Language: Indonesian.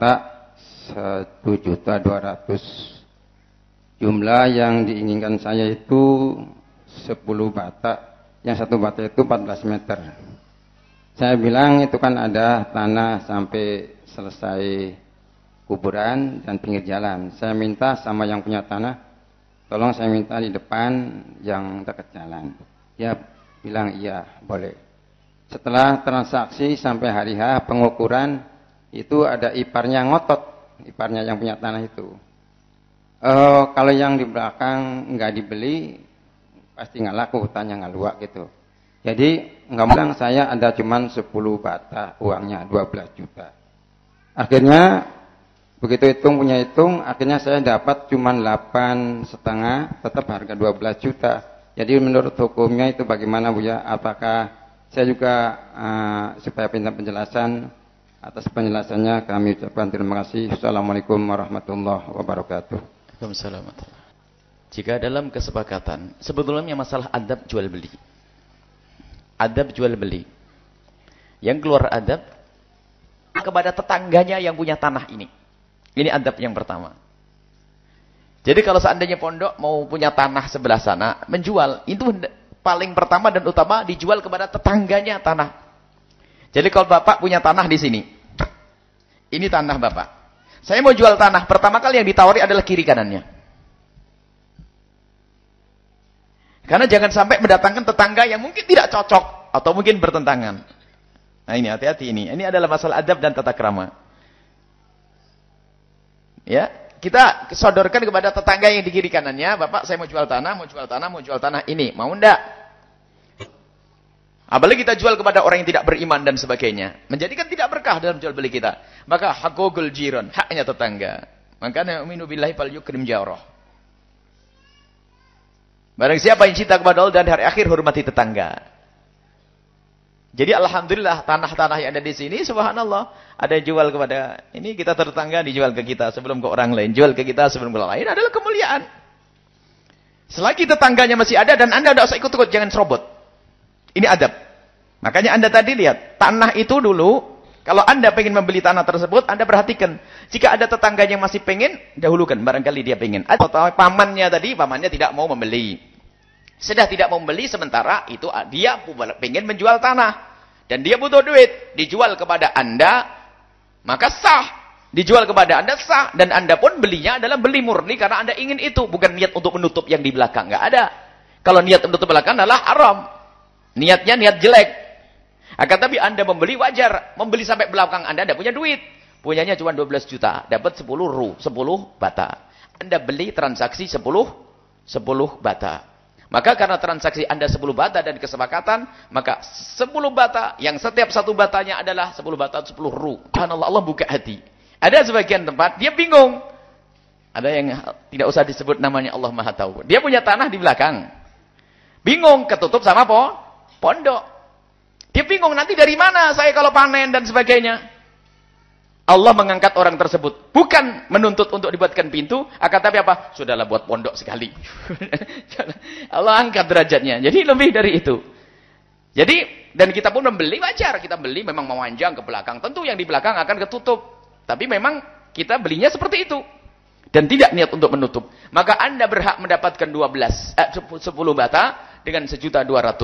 bata satu juta dua ratus. Jumlah yang diinginkan saya itu sepuluh bata. Yang satu bata itu 14 meter. Saya bilang itu kan ada tanah sampai selesai kuburan dan pinggir jalan. Saya minta sama yang punya tanah, tolong saya minta di depan yang dekat jalan. Dia bilang iya, boleh. Setelah transaksi sampai hari H pengukuran itu ada iparnya ngotot, iparnya yang punya tanah itu. Uh, kalau yang di belakang nggak dibeli, pasti nggak laku, hutannya nggak luak gitu. Jadi nggak bilang saya ada cuma 10 bata uangnya 12 juta. Akhirnya begitu hitung punya hitung, akhirnya saya dapat cuma 8 setengah, tetap harga 12 juta. Jadi menurut hukumnya itu bagaimana Bu ya? Apakah saya juga uh, supaya pindah penjelasan atas penjelasannya kami ucapkan terima kasih. Assalamualaikum warahmatullahi wabarakatuh. Waalaikumsalam. Jika dalam kesepakatan, sebetulnya masalah adab jual beli adab jual beli. Yang keluar adab kepada tetangganya yang punya tanah ini. Ini adab yang pertama. Jadi kalau seandainya pondok mau punya tanah sebelah sana, menjual, itu paling pertama dan utama dijual kepada tetangganya tanah. Jadi kalau bapak punya tanah di sini, ini tanah bapak. Saya mau jual tanah, pertama kali yang ditawari adalah kiri kanannya. Karena jangan sampai mendatangkan tetangga yang mungkin tidak cocok atau mungkin bertentangan. Nah ini hati-hati ini. Ini adalah masalah adab dan tata krama. Ya, kita sodorkan kepada tetangga yang di kiri kanannya, Bapak saya mau jual tanah, mau jual tanah, mau jual tanah ini. Mau enggak? Apalagi kita jual kepada orang yang tidak beriman dan sebagainya. Menjadikan tidak berkah dalam jual beli kita. Maka hakogul jiron, haknya tetangga. Makanya uminu billahi fal yukrim jarah. Barang siapa yang cinta kepada Allah dan hari akhir hormati tetangga. Jadi alhamdulillah tanah-tanah yang ada di sini subhanallah ada yang jual kepada ini kita tetangga dijual ke kita sebelum ke orang lain, jual ke kita sebelum ke orang lain adalah kemuliaan. Selagi tetangganya masih ada dan Anda tidak usah ikut-ikut, jangan serobot. Ini adab. Makanya Anda tadi lihat, tanah itu dulu kalau Anda ingin membeli tanah tersebut, Anda perhatikan. Jika ada tetangga yang masih pengen, dahulukan. Barangkali dia pengen. Atau pamannya tadi, pamannya tidak mau membeli. Sudah tidak membeli sementara itu dia pengen menjual tanah. Dan dia butuh duit. Dijual kepada anda. Maka sah. Dijual kepada anda sah. Dan anda pun belinya adalah beli murni karena anda ingin itu. Bukan niat untuk menutup yang di belakang. Nggak ada. Kalau niat menutup belakang adalah haram. Niatnya niat jelek. Akan tapi anda membeli wajar. Membeli sampai belakang anda anda punya duit. Punyanya cuma 12 juta. Dapat 10 ru. 10 bata. Anda beli transaksi 10 10 bata. Maka karena transaksi Anda 10 bata dan kesepakatan, maka 10 bata yang setiap satu batanya adalah 10 bata 10 ru. Subhanallah Allah buka hati. Ada sebagian tempat dia bingung. Ada yang tidak usah disebut namanya Allah Maha tahu. Dia punya tanah di belakang. Bingung ketutup sama po? Pondok. Dia bingung nanti dari mana saya kalau panen dan sebagainya. Allah mengangkat orang tersebut. Bukan menuntut untuk dibuatkan pintu, akan tapi apa? Sudahlah buat pondok sekali. Allah angkat derajatnya. Jadi lebih dari itu. Jadi, dan kita pun membeli wajar. Kita beli memang memanjang ke belakang. Tentu yang di belakang akan ketutup. Tapi memang kita belinya seperti itu. Dan tidak niat untuk menutup. Maka anda berhak mendapatkan 12, eh, 10 bata dengan sejuta 200.